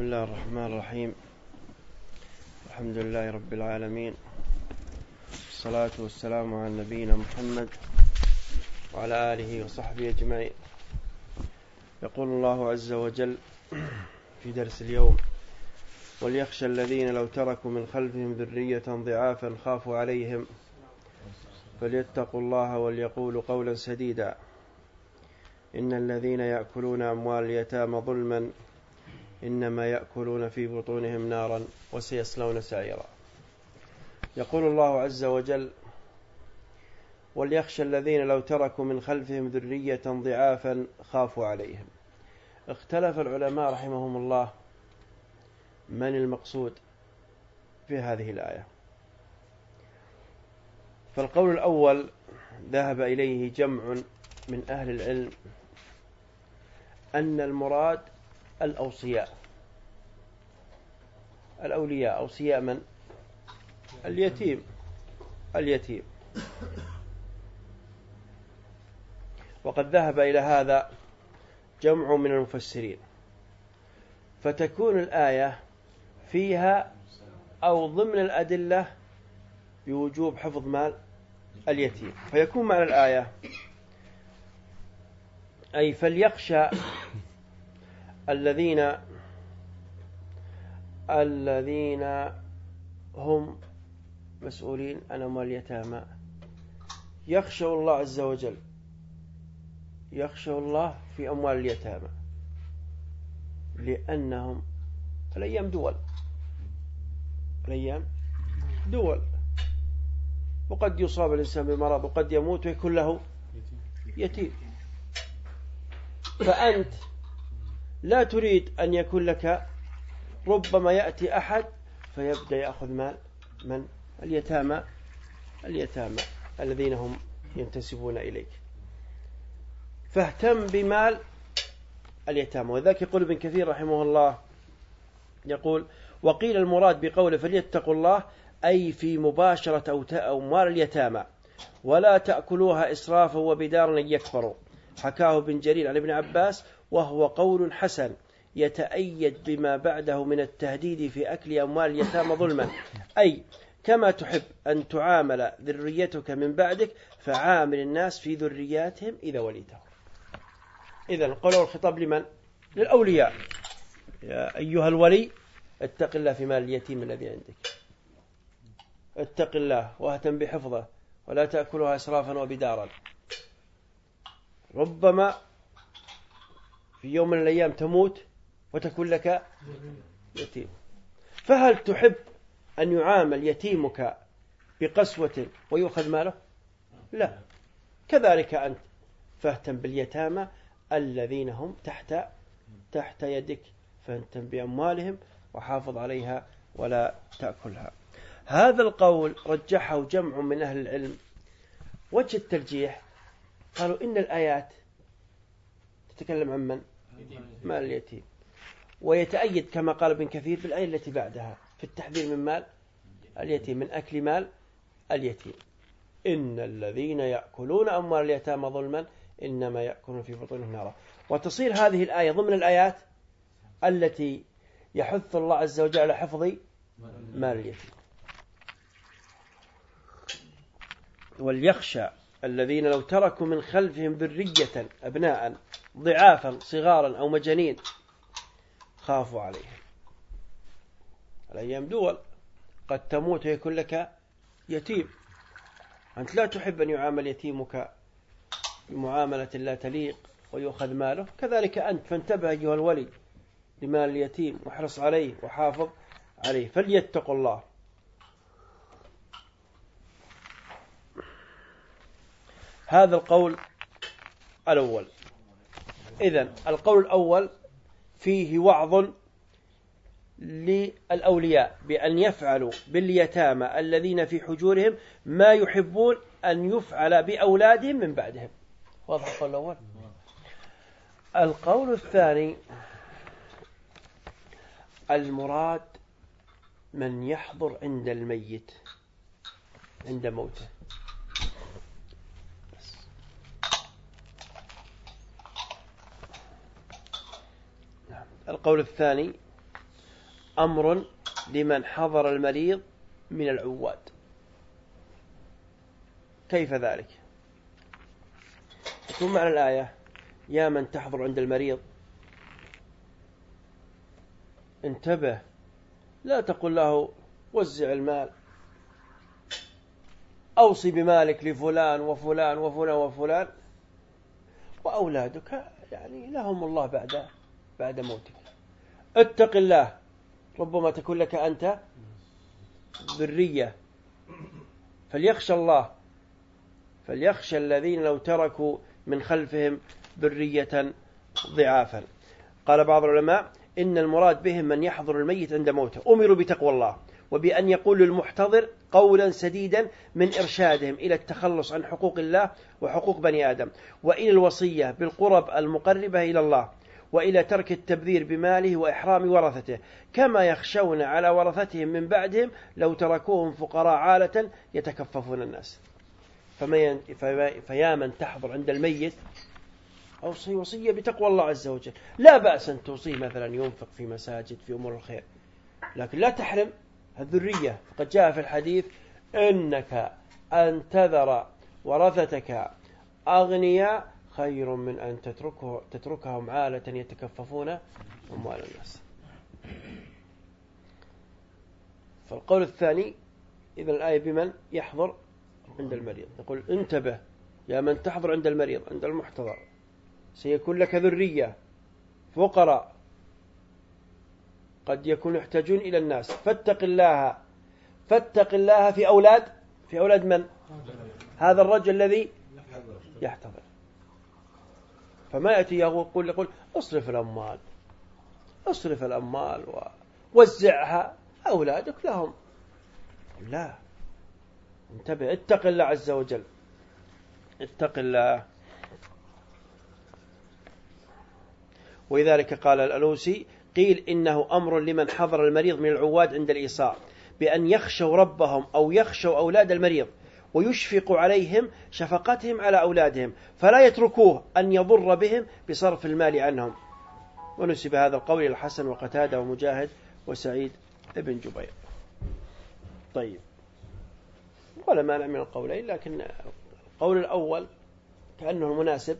بسم الله الرحمن الرحيم الحمد لله رب العالمين الصلاة والسلام على نبينا محمد وعلى آله وصحبه أجمعين يقول الله عز وجل في درس اليوم وليخشى الذين لو تركوا من خلفهم ذرية ضعافا خافوا عليهم فليتقوا الله وليقولوا قولا سديدا إن الذين يأكلون أموال اليتامى ظلما إنما يأكلون في بطونهم نارا وسيصلون سعيرا. يقول الله عز وجل وليخشى الذين لو تركوا من خلفهم ذرية ضعافا خافوا عليهم. اختلف العلماء رحمهم الله من المقصود في هذه الآية. فالقول الأول ذهب إليه جمع من أهل العلم أن المراد الأوصياء. الأولياء أوصياء من؟ اليتيم. اليتيم. وقد ذهب إلى هذا جمع من المفسرين. فتكون الآية فيها أو ضمن الأدلة بوجوب حفظ مال اليتيم. فيكون معنى الآية أي فليخشى الذين الذين هم مسؤولين عن أموال اليتامى. يخشوا الله عز وجل يخشوا الله في أموال اليتامى. لأنهم الأيام دول الأيام دول. وقد يصاب الإنسان بمرض وقد يموت ويكون له يتيم. فأنت لا تريد أن يكون لك ربما يأتي أحد فيبدأ يأخذ مال من؟ اليتامى. اليتامى الذين هم ينتسبون إليك. فاهتم بمال اليتامى. وذلك يقول ابن كثير رحمه الله يقول وقيل المراد بقوله فليتقوا الله أي في مباشرة أو أموال اليتامى. ولا تأكلوها إسرافا وبدارا يكفروا. حكاه ابن جرير عن ابن عباس وهو قول حسن يتأيد بما بعده من التهديد في أكل أموال اليتامى ظلما. أي كما تحب أن تعامل ذريتك من بعدك فعامل الناس في ذرياتهم إذا وليتهم. إذا قالوا الخطاب لمن؟ للأولياء. يا أيها الولي اتق الله في مال اليتيم الذي عندك. اتق الله واهتم بحفظه ولا تأكلها إسرافا وبدارا. ربما في يوم من الأيام تموت وتكون لك يتيم. فهل تحب أن يعامل يتيمك بقسوة ويؤخذ ماله؟ لا. كذلك أنت فاهتم باليتامى الذين هم تحت تحت يدك فاهتم بأموالهم وحافظ عليها ولا تأكلها. هذا القول رجحه جمع من أهل العلم. وجه الترجيح قالوا إن الآيات تتكلم عن من؟ مال اليتيم. ويتأيد كما قال ابن كثير بالآية التي بعدها في التحذير من مال اليتيم من أكل مال اليتيم. إن الذين يأكلون أموال اليتامى ظلما إنما يأكلون في بطونهم نارا. وتصير هذه الآية ضمن الآيات التي يحث الله عز وجل على حفظ مال اليتيم. وليخشى الذين لو تركوا من خلفهم ذرية أبناء ضعافا صغارا أو مجانين خافوا عليهم. الأيام دول قد تموت ويكون لك يتيم. أنت لا تحب أن يعامل يتيمك بمعاملة لا تليق ويؤخذ ماله. كذلك أنت فانتبه أيها الولي لمال اليتيم واحرص عليه وحافظ عليه. فليتقوا الله. هذا القول الأول. إذن القول الأول فيه وعظ للأولياء بأن يفعلوا باليتامى الذين في حجورهم ما يحبون أن يفعل بأولادهم من بعدهم. واضح القول الأول؟ القول الثاني المراد من يحضر عند الميت عند موته. القول الثاني أمر لمن حضر المريض من العواد. كيف ذلك؟ يكون معنى الآية يا من تحضر عند المريض انتبه لا تقل له وزع المال. أوصي بمالك لفلان وفلان وفلان وفلان وأولادك يعني لهم الله بعد بعد موتك. اتق الله. ربما تكون لك أنت ذرية. فليخشى الله. فليخشى الذين لو تركوا من خلفهم ذرية ضعافا. قال بعض العلماء إن المراد بهم من يحضر الميت عند موته. أمروا بتقوى الله وبأن يقولوا للمحتضر قولا سديدا من إرشادهم إلى التخلص عن حقوق الله وحقوق بني آدم. وإلى الوصية بالقرب المقربة إلى الله وإلى ترك التبذير بماله وإحرام ورثته كما يخشون على ورثتهم من بعدهم لو تركوهم فقراء عالة يتكففون الناس. فيا من تحضر عند الميت أوصي وصية بتقوى الله عز وجل. لا بأس أن توصيه مثلا ينفق في مساجد في أمور الخير. لكن لا تحرم الذرية. فقد جاء في الحديث إنك أن تذر ورثتك أغنياء خير من أن تتركه تتركهم عالة يتكففون أموال الناس. فالقول الثاني إذا الآية بمن يحضر عند المريض. يقول انتبه يا من تحضر عند المريض عند المحتضر. سيكون لك ذرية فقراء. قد يكون يحتاجون إلى الناس. فاتق الله. فاتق الله في أولاد. في أولاد من؟ هذا الرجل الذي يحتضر. فما يأتي يقول يقول اصرف الأموال. اصرف الأموال ووزعها. أولادك لهم. لا. انتبه اتق الله عز وجل. اتق الله. ولذلك قال الألوسي قيل إنه أمر لمن حضر المريض من العواد عند الإيصاء بأن يخشوا ربهم أو يخشوا أولاد المريض. ويشفق عليهم شفقتهم على أولادهم فلا يتركوه أن يضر بهم بصرف المال عنهم. ونسب هذا القول الحسن وقتادة ومجاهد وسعيد بن جبير. طيب. ولا مانع من القولين لكن القول الأول كأنه المناسب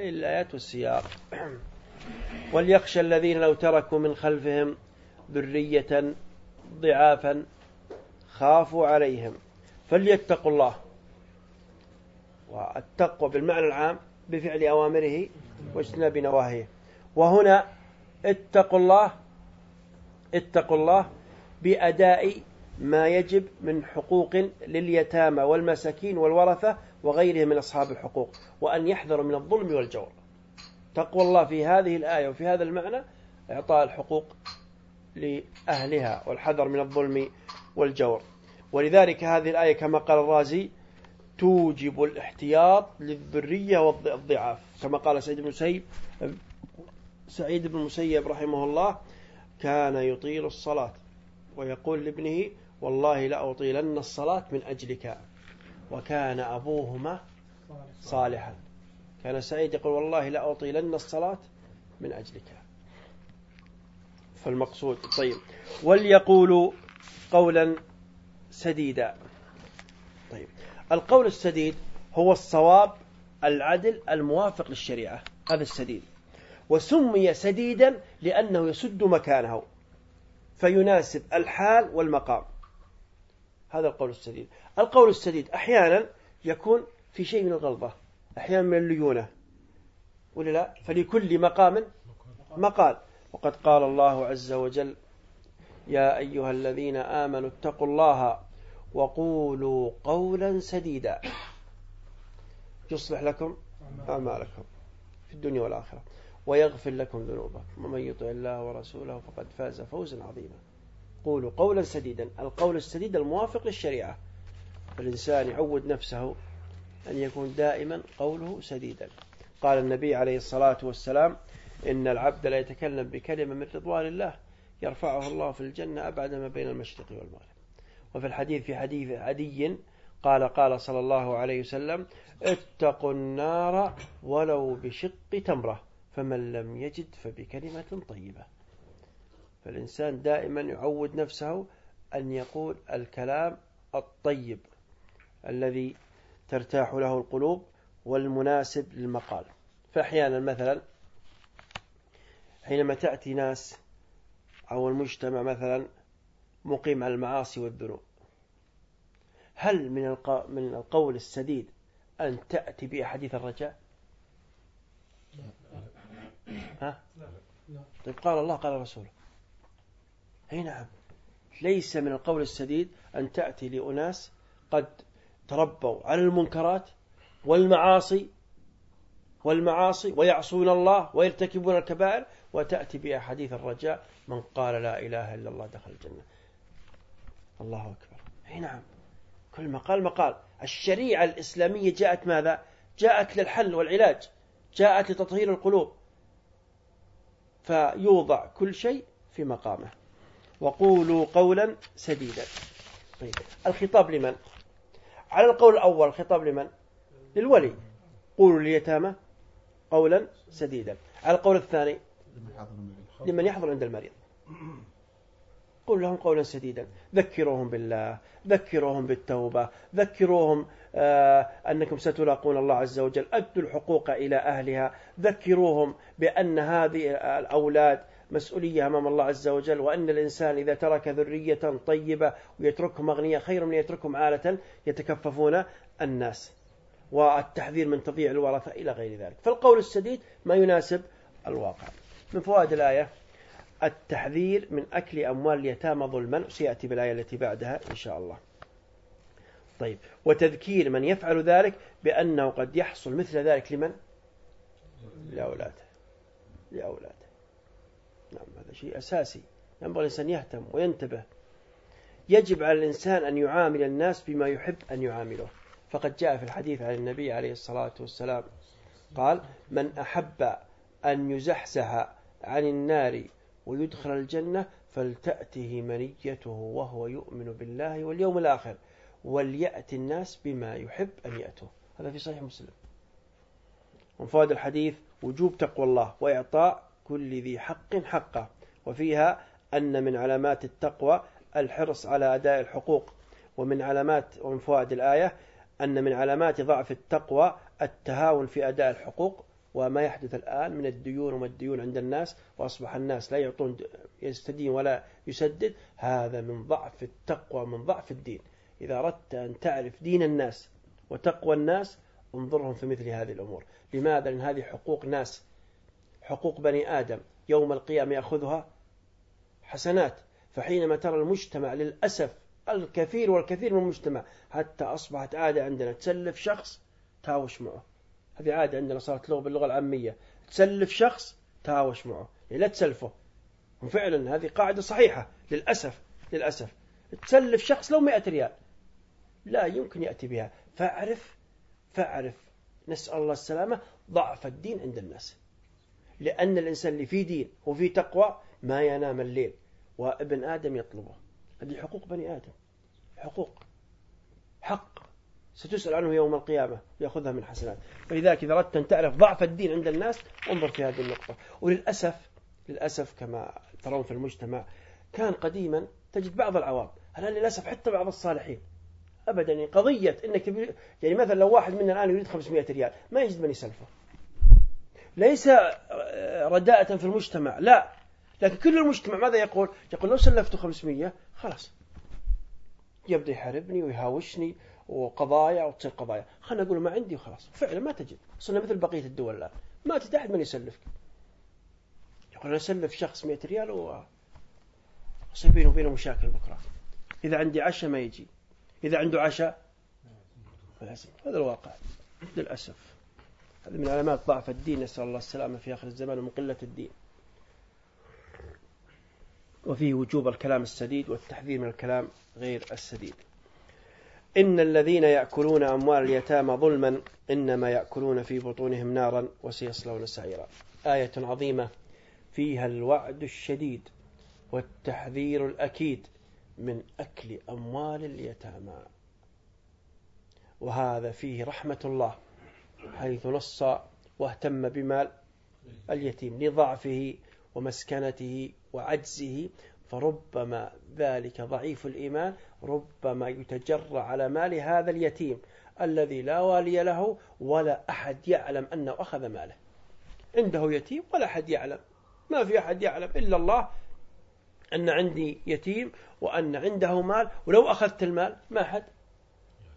الآيات والسياق. وليخشى الذين لو تركوا من خلفهم ذرية ضعافا خافوا عليهم. فليتقوا الله. والتقوى بالمعنى العام بفعل أوامره واجتناب نواهيه. وهنا اتقوا الله اتقوا الله بأداء ما يجب من حقوق لليتامى والمساكين والورثة وغيرهم من أصحاب الحقوق وأن يحذروا من الظلم والجور. تقوى الله في هذه الآية وفي هذا المعنى إعطاء الحقوق لأهلها والحذر من الظلم والجور. ولذلك هذه الآية كما قال الرازي توجب الاحتياط للذرية والضعاف. كما قال سعيد بن مسيب سعيد بن مسيب رحمه الله كان يطيل الصلاة. ويقول لابنه والله لأطيلن الصلاة من أجلك. وكان أبوهما صالحا. كان سعيد يقول والله لأطيلن الصلاة من أجلك. فالمقصود طيب. وليقولوا قولا سديدا. طيب. القول السديد هو الصواب العدل الموافق للشريعة. هذا السديد. وسمي سديدا لأنه يسد مكانه فيناسب الحال والمقام. هذا القول السديد. القول السديد أحيانا يكون في شيء من الغلظة أحيانا من الليونة. ولا لا؟ فلكل مقام مقال. وقد قال الله عز وجل يا أيها الذين آمنوا اتقوا الله وقولوا قولا سديدا. يصلح لكم أعمالكم في الدنيا والآخرة ويغفر لكم ذنوبكم. ومن يطع الله ورسوله فقد فاز فوزا عظيما. قولوا قولا سديدا. القول السديد الموافق للشريعة. فالإنسان يعود نفسه أن يكون دائما قوله سديدا. قال النبي عليه الصلاة والسلام إن العبد لا يتكلم بكلمة من رضوان الله. يرفعه الله في الجنة أبعد ما بين المشرق والمغرب. وفي الحديث في حديث عدي قال قال صلى الله عليه وسلم اتقوا النار ولو بشق تمرة فمن لم يجد فبكلمة طيبة. فالإنسان دائما يعود نفسه أن يقول الكلام الطيب الذي ترتاح له القلوب والمناسب للمقال. فأحيانا مثلا حينما تأتي ناس أو المجتمع مثلا مقيم على المعاصي والذنوب. هل من من القول السديد أن تأتي بأحاديث الرجاء؟ ها؟ طيب قال الله قال رسوله. أي نعم. ليس من القول السديد أن تأتي لأناس قد تربوا على المنكرات والمعاصي والمعاصي ويعصون الله ويرتكبون الكبائر وتأتي بأحاديث الرجاء من قال لا إله إلا الله دخل الجنة. الله أكبر. أي نعم. كل مقال مقال. الشريعة الإسلامية جاءت ماذا؟ جاءت للحل والعلاج. جاءت لتطهير القلوب. فيوضع كل شيء في مقامه. وقولوا قولا سديدا. طيب. الخطاب لمن؟ على القول الأول الخطاب لمن؟ للولي. قولوا لليتامى قولا سديدا. على القول الثاني لمن يحضر عند المريض. قل لهم قولا سديدا. ذكروهم بالله ذكروهم بالتوبة ذكروهم آه أنكم ستلاقون الله عز وجل. أدوا الحقوق إلى أهلها. ذكروهم بأن هذه الأولاد مسؤولية أمام الله عز وجل وأن الإنسان إذا ترك ذرية طيبة ويتركهم أغنياء خير من يتركهم عالة يتكففون الناس. والتحذير من تضييع الورثة إلى غير ذلك. فالقول السديد ما يناسب الواقع. من فوائد الآية التحذير من أكل أموال اليتامى ظلما سيأتي بالآية التي بعدها إن شاء الله. طيب وتذكير من يفعل ذلك بأنه قد يحصل مثل ذلك لمن؟ لأولاده. لأولاده. نعم هذا شيء أساسي. ينبغي الإنسان يهتم وينتبه. يجب على الإنسان أن يعامل الناس بما يحب أن يعامله. فقد جاء في الحديث عن النبي عليه الصلاة والسلام قال من أحب أن يزحزح عن النار ويدخل الجنة فلتأته منيته وهو يؤمن بالله واليوم الآخر وليأتي الناس بما يحب أن يأتوا هذا في صحيح مسلم. ومن فوائد الحديث وجوب تقوى الله وإعطاء كل ذي حق حقه. وفيها أن من علامات التقوى الحرص على أداء الحقوق. ومن علامات ومن فوائد الآية أن من علامات ضعف التقوى التهاون في أداء الحقوق وما يحدث الآن من الديون وما الديون عند الناس وأصبح الناس لا يعطون يستدين ولا يسدد هذا من ضعف التقوى من ضعف الدين. إذا أردت أن تعرف دين الناس وتقوى الناس انظرهم في مثل هذه الأمور. لماذا؟ لأن هذه حقوق ناس. حقوق بني آدم. يوم القيامة يأخذها حسنات. فحينما ترى المجتمع للأسف الكثير والكثير من المجتمع حتى أصبحت عادة عندنا تسلف شخص تاوش معه. هذه عادة عندنا صارت لغة باللغة العامية. تسلف شخص تهاوش معه. يعني لا تسلفه. وفعلا هذه قاعدة صحيحة. للأسف للأسف. تسلف شخص لو مئة ريال. لا يمكن يأتي بها. فاعرف فاعرف. نسأل الله السلامة. ضعف الدين عند الناس. لأن الإنسان اللي فيه دين وفيه تقوى ما ينام الليل. وابن آدم يطلبه. هذه حقوق بني آدم. حقوق. حق. ستسأل عنه يوم القيامة يأخذها من حسنات. فلذلك إذا أردت أن تعرف ضعف الدين عند الناس انظر في هذه النقطة. وللأسف للأسف كما ترون في المجتمع كان قديما تجد بعض العوام الآن للأسف حتى بعض الصالحين أبدا يعني قضية إنك يعني مثلا لو واحد منا الآن يريد 500 ريال ما يجد من يسلفه. ليس رداءة في المجتمع لا. لكن كل المجتمع ماذا يقول؟ يقول لو سلفت 500 خلاص. يبدأ يحاربني ويهاوشني وقضايا وتصير قضايا. خلنا نقول ما عندي وخلاص. فعلا ما تجد. صرنا مثل بقية الدول الآن. ما تجد أحد من يسلفك. يقول أسلف شخص 100 ريال و يصير بينه وبينه مشاكل بكرة. إذا عندي عشاء ما يجي. إذا عنده عشاء هذا الواقع. للأسف. هذا من علامات ضعف الدين. نسأل الله السلامة في آخر الزمان ومن قلة الدين. وفيه وجوب الكلام السديد والتحذير من الكلام غير السديد. إن الذين يأكلون أموال اليتامى ظلما إنما يأكلون في بطونهم نارا وسيصلون سعيرا. آية عظيمة فيها الوعد الشديد والتحذير الأكيد من أكل أموال اليتامى. وهذا فيه رحمة الله حيث نص واهتم بمال اليتيم لضعفه ومسكنته وعجزه فربما ذلك ضعيف الإيمان ربما يتجرى على مال هذا اليتيم الذي لا والي له ولا أحد يعلم أنه أخذ ماله. عنده يتيم ولا أحد يعلم. ما في أحد يعلم إلا الله أن عندي يتيم وأن عنده مال ولو أخذت المال ما أحد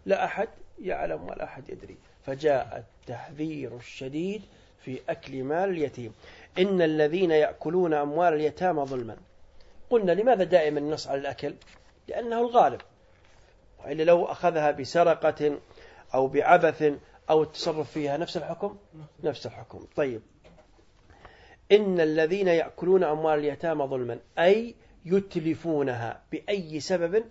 لا أحد يعلم ولا أحد يدري. فجاء التحذير الشديد في أكل مال اليتيم. إن الذين يأكلون أموال اليتامى ظلما. قلنا لماذا دائما النص على الأكل؟ لأنه الغالب. وإلا لو أخذها بسرقة أو بعبث أو التصرف فيها نفس الحكم؟ نفس الحكم. طيب. إن الذين يأكلون أموال اليتامى ظلما أي يتلفونها بأي سبب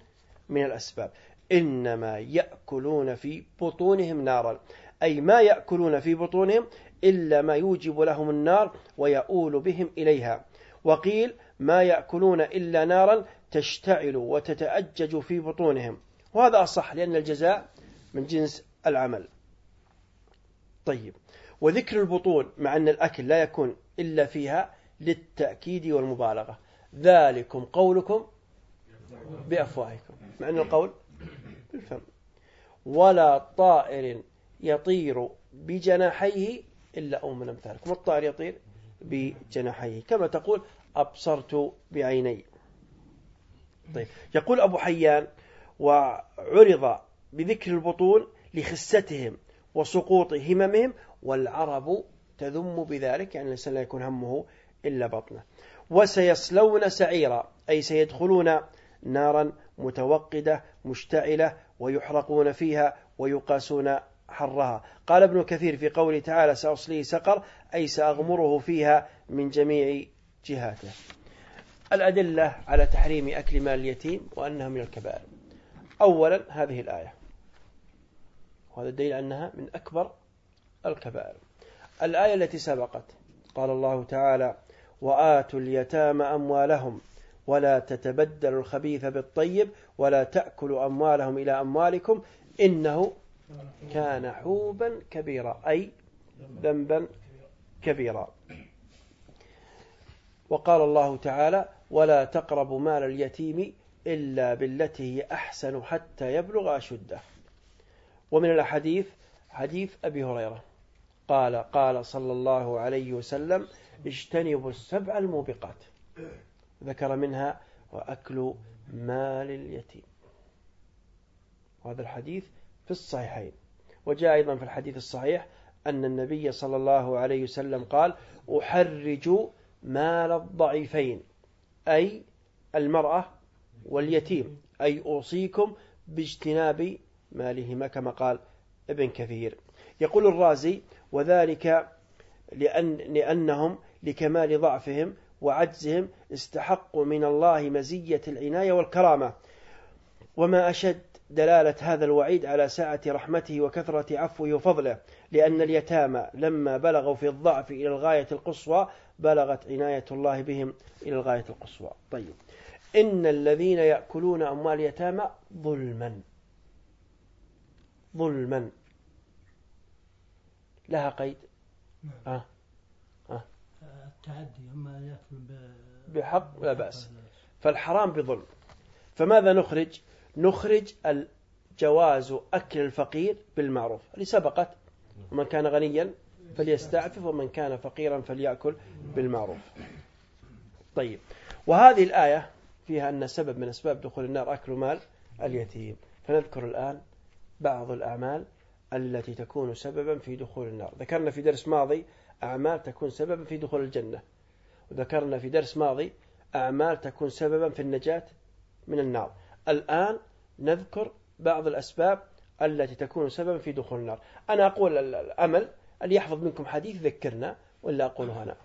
من الأسباب. إنما يأكلون في بطونهم نارا. أي ما يأكلون في بطونهم إلا ما يوجب لهم النار ويؤول بهم إليها. وقيل ما يأكلون إلا نارا تشتعل وتتأجج في بطونهم. وهذا أصح لأن الجزاء من جنس العمل. طيب. وذكر البطون مع أن الأكل لا يكون إلا فيها للتأكيد والمبالغة. ذلكم قولكم بأفواهكم. مع أن القول بالفم. ولا طائر يطير بجناحيه إلا أم من أمثالكم. الطائر يطير بجناحيه. كما تقول أبصرت بعيني. طيب. يقول أبو حيان وعرض بذكر البطون لخستهم وسقوط هممهم والعرب تذم بذلك يعني الإنسان لا يكون همه إلا بطنه. وسيصلون سعيرا أي سيدخلون نارا متوقدة مشتعلة ويحرقون فيها ويقاسون حرها. قال ابن كثير في قوله تعالى سأصليه سقر أي سأغمره فيها من جميع جهاته. الأدلة على تحريم أكل مال اليتيم وأنها من الكبائر. أولا هذه الآية. وهذا الدليل أنها من أكبر الكبائر. الآية التي سبقت. قال الله تعالى وآتوا اليتامى أموالهم ولا تتبدلوا الخبيث بالطيب ولا تأكلوا أموالهم إلى أموالكم إنه كان حوبا كبيرا. أي ذنبا كبيرا. وقال الله تعالى ولا تقربوا مال اليتيم إلا بالتي هي أحسن حتى يبلغ أشده. ومن الحديث حديث أبي هريرة. قال قال صلى الله عليه وسلم اجتنبوا السبع الموبقات. ذكر منها وأكل مال اليتيم. وهذا الحديث في الصحيحين. وجاء أيضا في الحديث الصحيح أن النبي صلى الله عليه وسلم قال أحرج مال الضعيفين أي المرأة واليتيم أي أوصيكم باجتناب مالهما كما قال ابن كثير. يقول الرازي وذلك لأن لأنهم لكمال ضعفهم وعجزهم استحقوا من الله مزية العناية والكرامة. وما أشد دلالة هذا الوعيد على سعة رحمته وكثرة عفوه وفضله لأن اليتامى لما بلغوا في الضعف إلى الغاية القصوى بلغت عناية الله بهم إلى الغاية القصوى. طيب. إن الذين يأكلون أموال اليتامى ظلما. ظلما. لها قيد؟ نعم. آه. آه. التعدي أما يأكل بحق لا بأس. فالحرام بظلم. فماذا نخرج؟ نخرج الجواز أكل الفقير بالمعروف. اللي سبقت ومن كان غنيا فليستعفف ومن كان فقيرا فليأكل بالمعروف. طيب. وهذه الآية فيها أن سبب من أسباب دخول النار أكل مال اليتيم. فنذكر الآن بعض الأعمال التي تكون سببا في دخول النار. ذكرنا في درس ماضي أعمال تكون سببا في دخول الجنة. وذكرنا في درس ماضي أعمال تكون سببا في النجاة من النار. الآن نذكر بعض الأسباب التي تكون سببا في دخول النار. أنا أقول الأمل اللي يحفظ منكم حديث؟ ذكرنا ولا أقوله أنا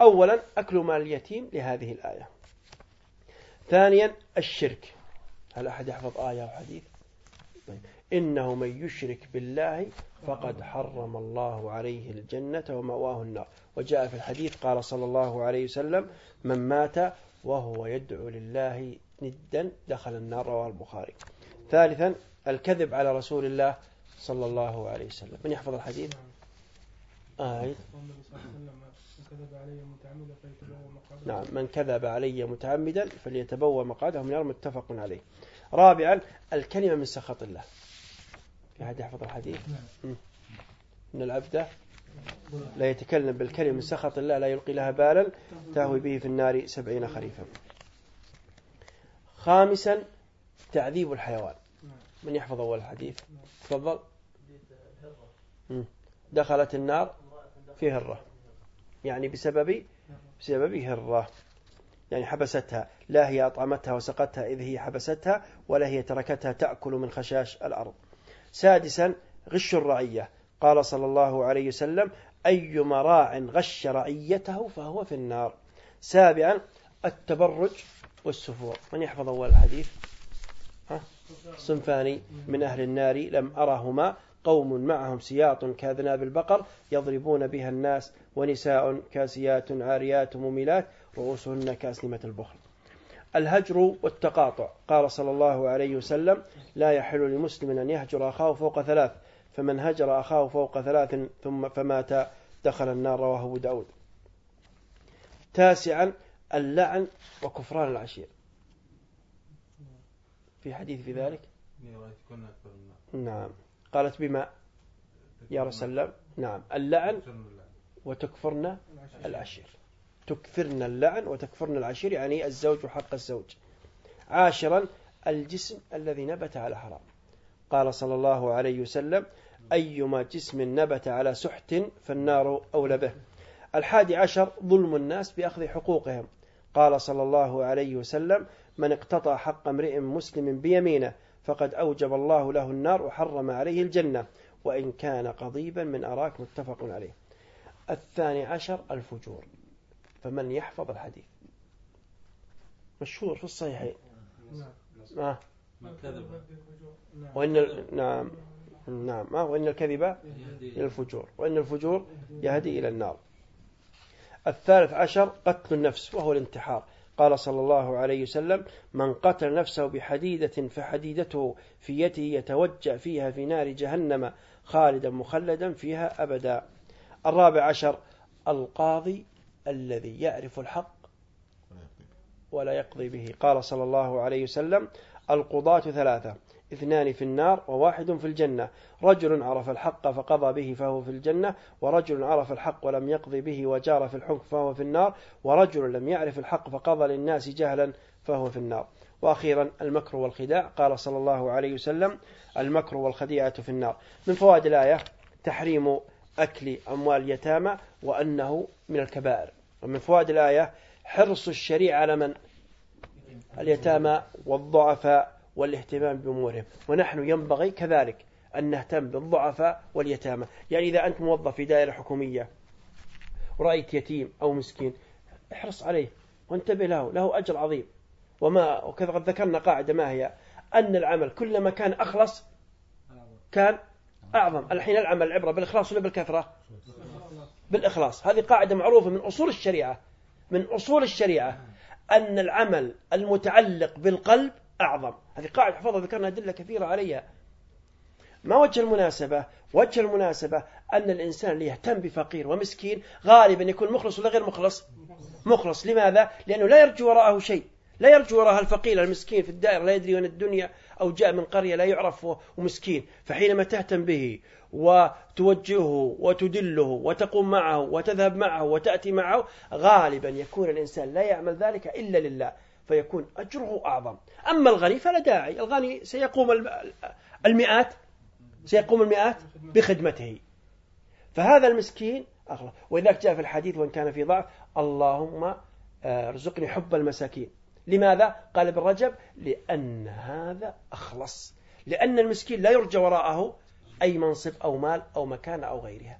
أولا أكل مال اليتيم لهذه الآية. ثانيا الشرك. هل أحد يحفظ آية أو حديث؟ طيب. إنه من يشرك بالله فقد حرم الله عليه الجنة ومأواه النار. وجاء في الحديث قال صلى الله عليه وسلم من مات وهو يدعو لله ندا دخل النار رواه البخاري. ثالثا الكذب على رسول الله صلى الله عليه وسلم. من يحفظ الحديث؟ آه. مقعده نعم من كذب علي متعمدا فليتبوأ مقعده من النار متفق عليه. رابعا الكلمة من سخط الله. في أحد يحفظ الحديث؟ نعم. إن العبد لا يتكلم بالكلمة من سخط الله لا يلقي لها بالا تهوي به في النار سبعين خريفا. خامسا تعذيب الحيوان. من يحفظ أول الحديث؟ تفضل. دخلت النار في هرة. يعني بسبب بسبب هرة. يعني حبستها. لا هي أطعمتها وسقتها إذ هي حبستها ولا هي تركتها تأكل من خشاش الأرض. سادسا غش الرعية. قال صلى الله عليه وسلم أيما راع غش رعيته فهو في النار. سابعا التبرج. والسفور. من يحفظ أول الحديث ها؟ صنفان من أهل النار لم أرهما قوم معهم سياط كأذناب البقر يضربون بها الناس ونساء كاسيات عاريات مميلات رؤوسهن كأسنمة البخل. الهجر والتقاطع. قال صلى الله عليه وسلم لا يحل لمسلم أن يهجر أخاه فوق ثلاث فمن هجر أخاه فوق ثلاث ثم فمات دخل النار رواه أبو داود. تاسعا اللعن وكفران العشير في حديث في ذلك؟ نعم. قالت بما يا رسول الله. نعم. اللعن وتكفرن العشير. تكثرن اللعن وتكفرن العشير يعني الزوج وحق الزوج. عاشرا الجسم الذي نبت على حرام. قال صلى الله عليه وسلم أيما جسم نبت على سحت فالنار أولى به. الحادي عشر ظلم الناس بأخذ حقوقهم. قال صلى الله عليه وسلم من اقتطع حق امرئ مسلم بيمينه فقد أوجب الله له النار وحرم عليه الجنة وإن كان قضيبا من أراك متفق عليه. الثاني عشر الفجور. فمن يحفظ الحديث. مشهور في الصحيحين. كذب وإن ال... نعم. نعم. وإن الكذب إلى الفجور وإن الفجور يهدي إلى النار. الثالث عشر قتل النفس وهو الانتحار. قال صلى الله عليه وسلم من قتل نفسه بحديدة فحديدته في يده يتوجع فيها في نار جهنم خالدا مخلدا فيها أبدا. الرابع عشر القاضي الذي يعرف الحق ولا يقضي به. قال صلى الله عليه وسلم القضاة ثلاثة اثنان في النار وواحد في الجنة. رجل عرف الحق فقضى به فهو في الجنة ورجل عرف الحق ولم يقضي به وجار في الحكم فهو في النار ورجل لم يعرف الحق فقضى للناس جهلا فهو في النار. وأخيرا المكر والخداع قال صلى الله عليه وسلم المكر والخديعة في النار. من فوائد الآية تحريم أكل أموال اليتامى وأنه من الكبائر. ومن فوائد الآية حرص الشريعة على من؟ اليتامى والضعفاء. والاهتمام بأمورهم. ونحن ينبغي كذلك أن نهتم بالضعفاء واليتامى. يعني إذا أنت موظف في دائرة حكومية ورأيت يتيم أو مسكين احرص عليه وانتبه له له أجر عظيم. وما وكذا قد ذكرنا قاعدة ما هي؟ أن العمل كلما كان أخلص كان أعظم. الحين العمل العبرة بالإخلاص ولا بالكثرة؟ بالإخلاص. هذه قاعدة معروفة من أصول الشريعة. من أصول الشريعة أن العمل المتعلق بالقلب أعظم. هذه قاعدة حفظها ذكرنا أدلة كثيرة عليها. ما وجه المناسبة؟ وجه المناسبة أن الإنسان اللي يهتم بفقير ومسكين غالبا يكون مخلص ولا غير مخلص؟ مخلص. لماذا؟ لأنه لا يرجو وراءه شيء. لا يرجو وراء الفقير المسكين في الدائرة لا يدري وين الدنيا أو جاء من قرية لا يعرف ومسكين. فحينما تهتم به وتوجهه وتدله وتقوم معه وتذهب معه وتأتي معه غالبا يكون الإنسان لا يعمل ذلك إلا لله. فيكون أجره أعظم. أما الغني فلا داعي. الغني سيقوم المئات سيقوم المئات بخدمته. فهذا المسكين أغلى. ولذلك جاء في الحديث وإن كان في ضعف اللهم آه، ارزقني حب المساكين. لماذا؟ قال ابن رجب لأن هذا أخلص. لأن المسكين لا يرجى وراءه أي منصب أو مال أو مكان أو غيرها.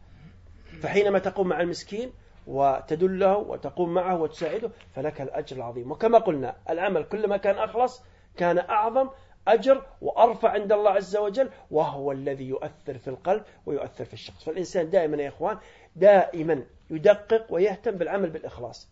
فحينما تقوم مع المسكين وتدله وتقوم معه وتساعده فلك الأجر العظيم. وكما قلنا العمل كلما كان أخلص كان أعظم أجر وأرفع عند الله عز وجل وهو الذي يؤثر في القلب ويؤثر في الشخص. فالإنسان دائما يا إخوان دائما يدقق ويهتم بالعمل بالإخلاص.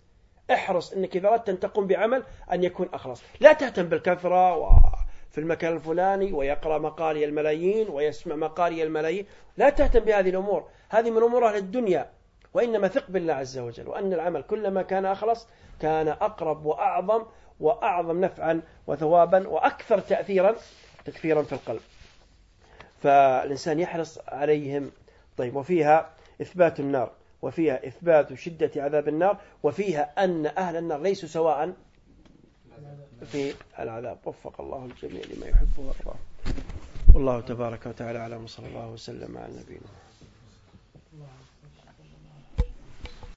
احرص أنك إذا أردت أن تقوم بعمل أن يكون أخلص. لا تهتم بالكثرة وفي المكان الفلاني ويقرأ مقالي الملايين ويسمع مقالي الملايين. لا تهتم بهذه الأمور. هذه من أمور أهل الدنيا. وإنما ثق بالله عز وجل وأن العمل كلما كان أخلص كان أقرب وأعظم وأعظم نفعا وثوابا وأكثر تأثيرا تكفيرا في القلب. فالإنسان يحرص عليهم. طيب وفيها إثبات النار وفيها إثبات شدة عذاب النار وفيها أن أهل النار ليسوا سواء في العذاب. وفق الله الجميع لما يحب ويرضى. والله تبارك وتعالى على صلى الله وسلم على نبينا